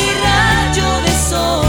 mi rayo de sol.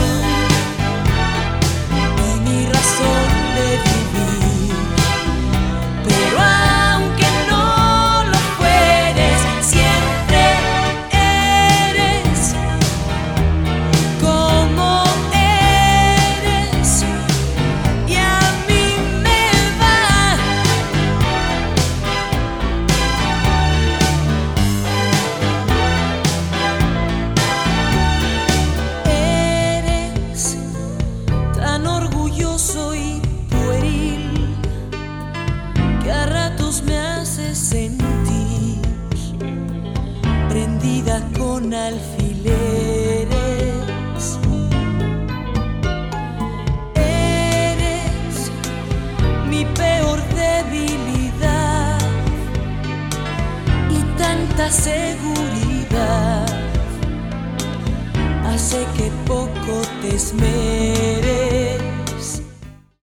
soy pueril que a ratos me hace sentir prendida con alfileres. Eres mi peor debilidad y tanta seguridad hace que poco te esmeres.